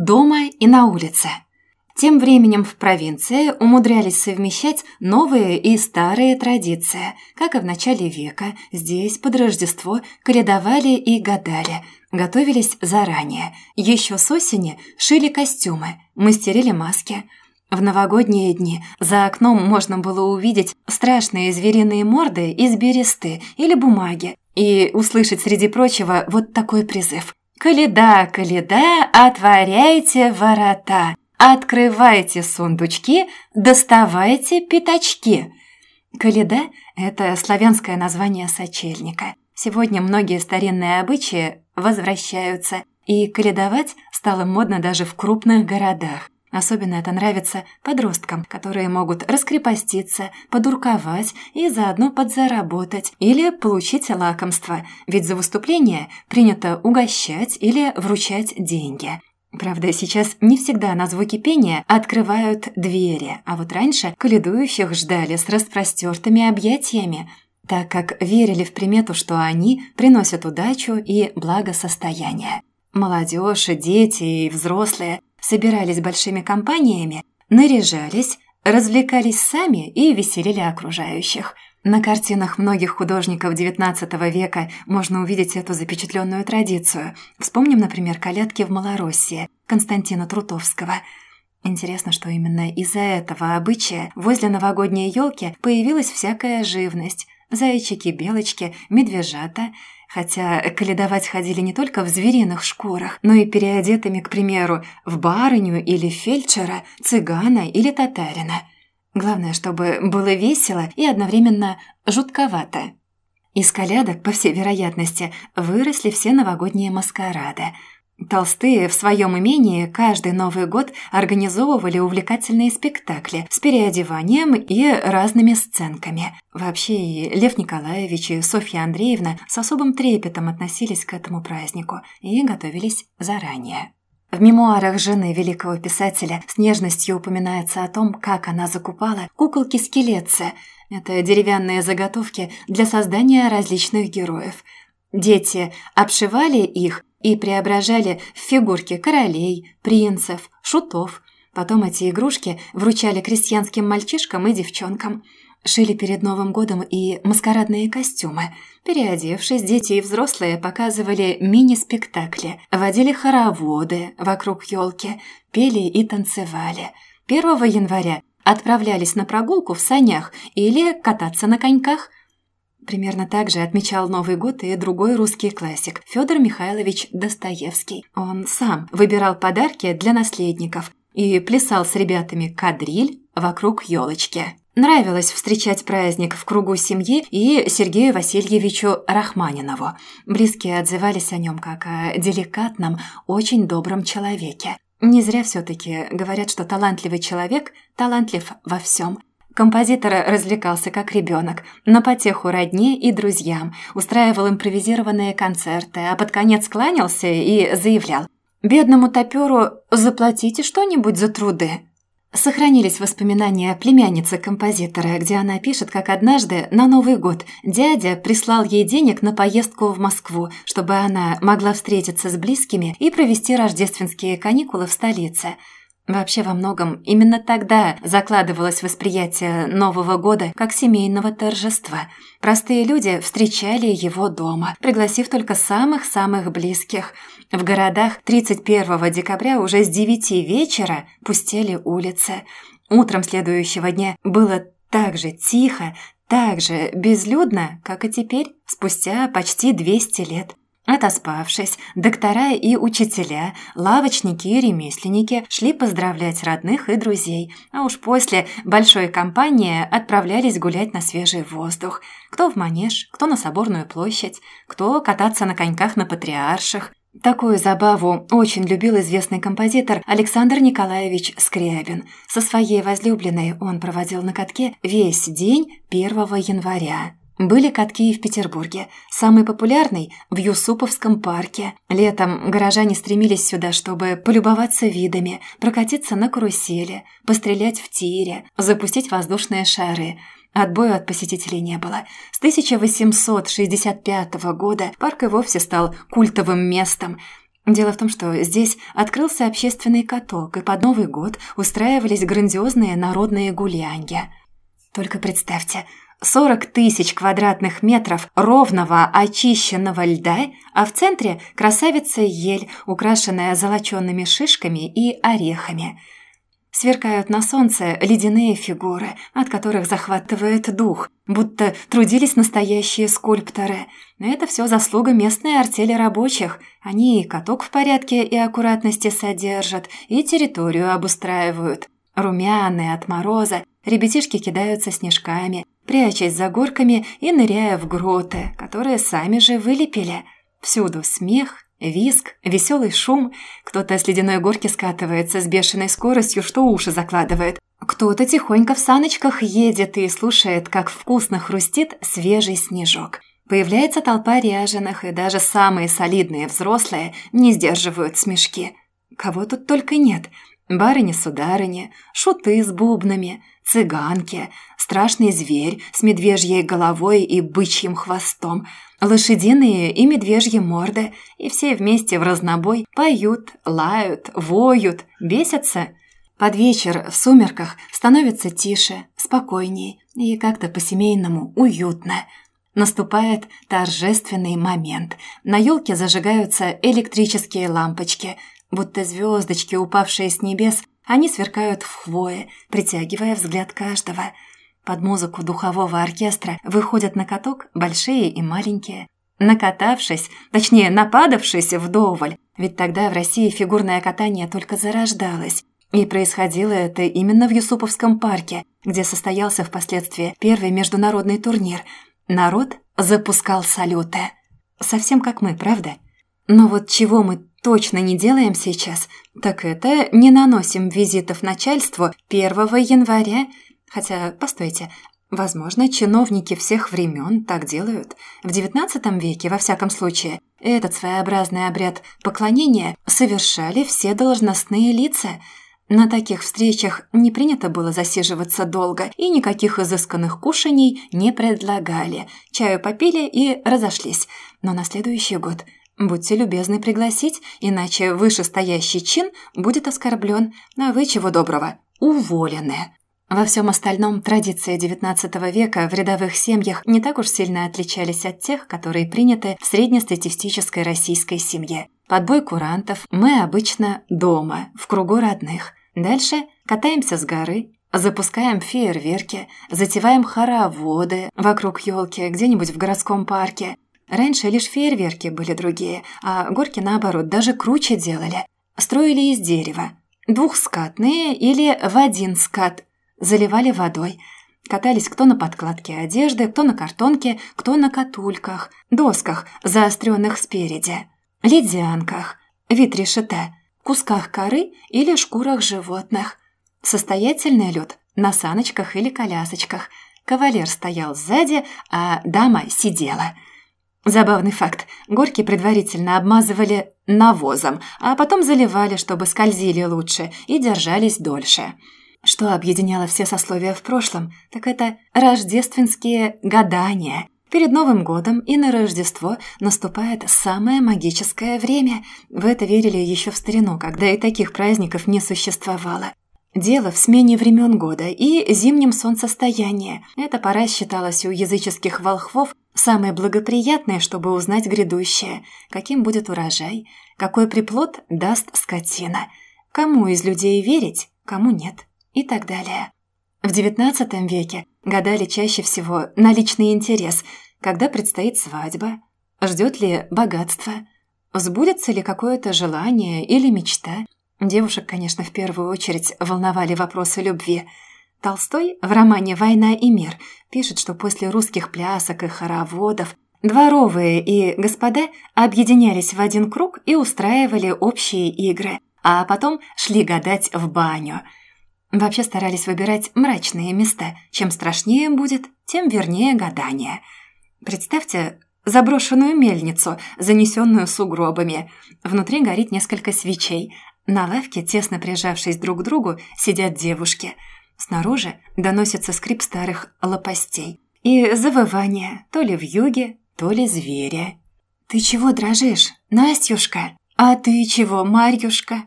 дома и на улице. Тем временем в провинции умудрялись совмещать новые и старые традиции. Как и в начале века, здесь под Рождество коледовали и гадали, готовились заранее. Еще с осени шили костюмы, мастерили маски. В новогодние дни за окном можно было увидеть страшные звериные морды из бересты или бумаги и услышать среди прочего вот такой призыв. «Коляда, коляда, отворяйте ворота!» Открывайте сундучки, доставайте пятачки. Каледа – это славянское название сочельника. Сегодня многие старинные обычаи возвращаются, и каледовать стало модно даже в крупных городах. Особенно это нравится подросткам, которые могут раскрепоститься, подурковать и заодно подзаработать или получить лакомство, ведь за выступление принято угощать или вручать деньги. Правда, сейчас не всегда на звуки пения открывают двери, а вот раньше каледующих ждали с распростертыми объятиями, так как верили в примету, что они приносят удачу и благосостояние. Молодежь, дети и взрослые собирались большими компаниями, наряжались, развлекались сами и веселили окружающих – на картинах многих художников XIX века можно увидеть эту запечатленную традицию. Вспомним, например, «Колядки в Малороссии» Константина Трутовского. Интересно, что именно из-за этого обычая возле новогодней елки появилась всякая живность. Зайчики, белочки, медвежата. Хотя каледовать ходили не только в звериных шкурах, но и переодетыми, к примеру, в барыню или фельдшера, цыгана или татарина – Главное, чтобы было весело и одновременно жутковато. Из колядок, по всей вероятности, выросли все новогодние маскарады. Толстые в своем имении каждый Новый год организовывали увлекательные спектакли с переодеванием и разными сценками. Вообще и Лев Николаевич и Софья Андреевна с особым трепетом относились к этому празднику и готовились заранее. В мемуарах жены великого писателя с нежностью упоминается о том, как она закупала куколки-скелетцы. Это деревянные заготовки для создания различных героев. Дети обшивали их и преображали в фигурки королей, принцев, шутов. Потом эти игрушки вручали крестьянским мальчишкам и девчонкам – Шили перед Новым годом и маскарадные костюмы. Переодевшись, дети и взрослые показывали мини-спектакли, водили хороводы вокруг елки, пели и танцевали. 1 января отправлялись на прогулку в санях или кататься на коньках. Примерно так же отмечал Новый год и другой русский классик Федор Михайлович Достоевский. Он сам выбирал подарки для наследников и плясал с ребятами кадриль вокруг елочки. Нравилось встречать праздник в кругу семьи и Сергею Васильевичу Рахманинову. Близкие отзывались о нем как о деликатном, очень добром человеке. Не зря все-таки говорят, что талантливый человек талантлив во всем. Композитор развлекался как ребенок, на потеху родне и друзьям, устраивал импровизированные концерты, а под конец кланялся и заявлял «Бедному топеру заплатите что-нибудь за труды». Сохранились воспоминания племянницы композитора, где она пишет, как однажды на Новый год дядя прислал ей денег на поездку в Москву, чтобы она могла встретиться с близкими и провести рождественские каникулы в столице – Вообще во многом именно тогда закладывалось восприятие Нового года как семейного торжества. Простые люди встречали его дома, пригласив только самых-самых близких. В городах 31 декабря уже с 9 вечера пустели улицы. Утром следующего дня было так же тихо, так же безлюдно, как и теперь, спустя почти 200 лет. Отоспавшись, доктора и учителя, лавочники и ремесленники шли поздравлять родных и друзей, а уж после большой компании отправлялись гулять на свежий воздух. Кто в манеж, кто на Соборную площадь, кто кататься на коньках на Патриарших. Такую забаву очень любил известный композитор Александр Николаевич Скрябин. Со своей возлюбленной он проводил на катке весь день 1 января. Были катки и в Петербурге. Самый популярный – в Юсуповском парке. Летом горожане стремились сюда, чтобы полюбоваться видами, прокатиться на карусели, пострелять в тире, запустить воздушные шары. Отбоя от посетителей не было. С 1865 года парк и вовсе стал культовым местом. Дело в том, что здесь открылся общественный каток, и под Новый год устраивались грандиозные народные гулянья. Только представьте, 40 тысяч квадратных метров ровного очищенного льда, а в центре красавица ель, украшенная золоченными шишками и орехами. Сверкают на солнце ледяные фигуры, от которых захватывает дух, будто трудились настоящие скульпторы. Но это все заслуга местной артели рабочих. Они и каток в порядке и аккуратности содержат, и территорию обустраивают. Румяные от мороза, ребятишки кидаются снежками, прячась за горками и ныряя в гроты, которые сами же вылепили. Всюду смех, виск, веселый шум. Кто-то с ледяной горки скатывается с бешеной скоростью, что уши закладывает. Кто-то тихонько в саночках едет и слушает, как вкусно хрустит свежий снежок. Появляется толпа ряженых, и даже самые солидные взрослые не сдерживают смешки. Кого тут только нет. Барыни-сударыни, шуты с бубнами, цыганки, страшный зверь с медвежьей головой и бычьим хвостом, лошадиные и медвежьи морды, и все вместе в разнобой поют, лают, воют, бесятся. Под вечер в сумерках становится тише, спокойней и как-то по-семейному уютно. Наступает торжественный момент. На елке зажигаются электрические лампочки, будто звездочки, упавшие с небес, они сверкают в хвое, притягивая взгляд каждого. Под музыку духового оркестра выходят на каток большие и маленькие. Накатавшись, точнее нападавшись вдоволь, ведь тогда в России фигурное катание только зарождалось. И происходило это именно в Юсуповском парке, где состоялся впоследствии первый международный турнир. Народ запускал салюты. Совсем как мы, правда? Но вот чего мы точно не делаем сейчас, так это не наносим визитов начальству 1 января. Хотя, постойте, возможно, чиновники всех времен так делают. В XIX веке, во всяком случае, этот своеобразный обряд поклонения совершали все должностные лица. На таких встречах не принято было засиживаться долго, и никаких изысканных кушаний не предлагали. Чаю попили и разошлись. Но на следующий год – Будьте любезны пригласить, иначе вышестоящий чин будет оскорблен, а вы чего доброго, уволены. Во всем остальном традиции XIX века в рядовых семьях не так уж сильно отличались от тех, которые приняты в среднестатистической российской семье. Подбой курантов мы обычно дома, в кругу родных. Дальше катаемся с горы, запускаем фейерверки, затеваем хороводы вокруг елки где-нибудь в городском парке, Раньше лишь фейерверки были другие, а горки, наоборот, даже круче делали. Строили из дерева. Двухскатные или в один скат. Заливали водой. Катались кто на подкладке одежды, кто на картонке, кто на катульках, досках, заостренных спереди, ледянках, вид решета, кусках коры или шкурах животных. Состоятельный лед на саночках или колясочках. Кавалер стоял сзади, а дама сидела – Забавный факт. Горки предварительно обмазывали навозом, а потом заливали, чтобы скользили лучше и держались дольше. Что объединяло все сословия в прошлом, так это рождественские гадания. Перед Новым годом и на Рождество наступает самое магическое время. В это верили еще в старину, когда и таких праздников не существовало. Дело в смене времен года и зимнем солнцестоянии. Эта пора считалась у языческих волхвов самой благоприятной, чтобы узнать грядущее, каким будет урожай, какой приплод даст скотина, кому из людей верить, кому нет? И так далее. В XIX веке гадали чаще всего на личный интерес, когда предстоит свадьба, ждет ли богатство, сбудется ли какое-то желание или мечта – Девушек, конечно, в первую очередь волновали вопросы любви. Толстой в романе «Война и мир» пишет, что после русских плясок и хороводов дворовые и господа объединялись в один круг и устраивали общие игры, а потом шли гадать в баню. Вообще старались выбирать мрачные места. Чем страшнее будет, тем вернее гадание. Представьте заброшенную мельницу, занесенную сугробами. Внутри горит несколько свечей – на лавке, тесно прижавшись друг к другу, сидят девушки. Снаружи доносится скрип старых лопастей и завывание то ли в юге, то ли зверя. «Ты чего дрожишь, Настюшка?» «А ты чего, Марьюшка?»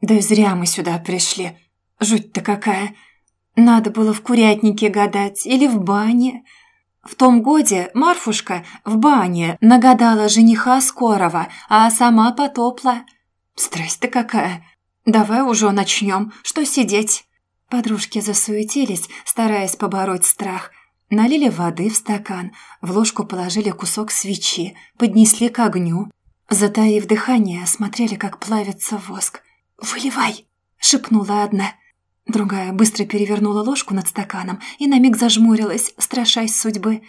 «Да зря мы сюда пришли. Жуть-то какая. Надо было в курятнике гадать или в бане». В том годе Марфушка в бане нагадала жениха скорого, а сама потопла. Страсть-то какая! Давай уже начнем, что сидеть? Подружки засуетились, стараясь побороть страх. Налили воды в стакан, в ложку положили кусок свечи, поднесли к огню. Затаив дыхание, смотрели, как плавится воск. «Выливай!» — шепнула одна. Другая быстро перевернула ложку над стаканом и на миг зажмурилась, страшась судьбы.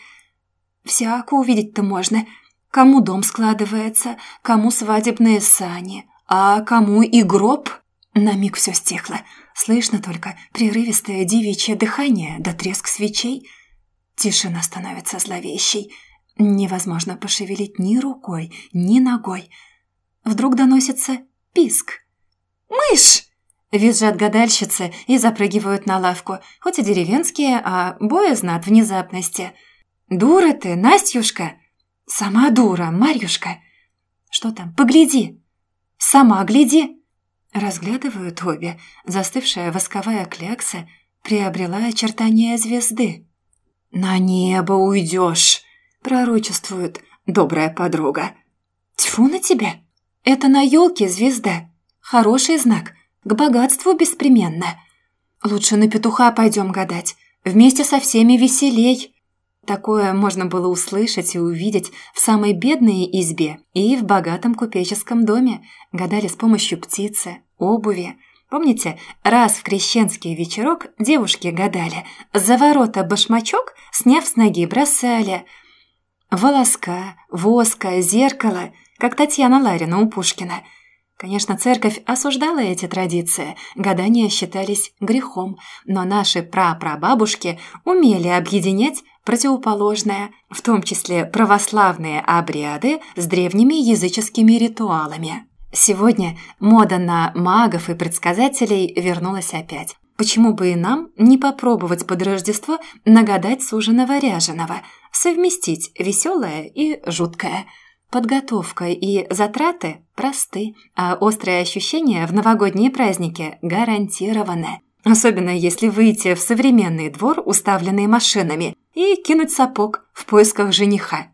Всяко увидеть-то можно. Кому дом складывается, кому свадебные сани, а кому и гроб. На миг все стихло. Слышно только прерывистое девичье дыхание да треск свечей. Тишина становится зловещей. Невозможно пошевелить ни рукой, ни ногой. Вдруг доносится писк. «Мышь!» Визжат гадальщицы и запрыгивают на лавку, хоть и деревенские, а боязно от внезапности. «Дура ты, Настюшка!» «Сама дура, Марьюшка!» «Что там? Погляди!» «Сама гляди!» Разглядывают обе. Застывшая восковая клякса приобрела очертания звезды. «На небо уйдешь!» – пророчествует добрая подруга. «Тьфу на тебя! Это на елке звезда. Хороший знак – к богатству беспременно. Лучше на петуха пойдем гадать. Вместе со всеми веселей. Такое можно было услышать и увидеть в самой бедной избе и в богатом купеческом доме. Гадали с помощью птицы, обуви. Помните, раз в крещенский вечерок девушки гадали, за ворота башмачок, сняв с ноги, бросали. Волоска, воска, зеркало, как Татьяна Ларина у Пушкина – Конечно, церковь осуждала эти традиции, гадания считались грехом, но наши прапрабабушки умели объединять противоположное, в том числе православные обряды с древними языческими ритуалами. Сегодня мода на магов и предсказателей вернулась опять. Почему бы и нам не попробовать под Рождество нагадать суженого ряженого, совместить веселое и жуткое – Подготовка и затраты просты, а острые ощущения в новогодние праздники гарантированы. Особенно если выйти в современный двор, уставленный машинами, и кинуть сапог в поисках жениха.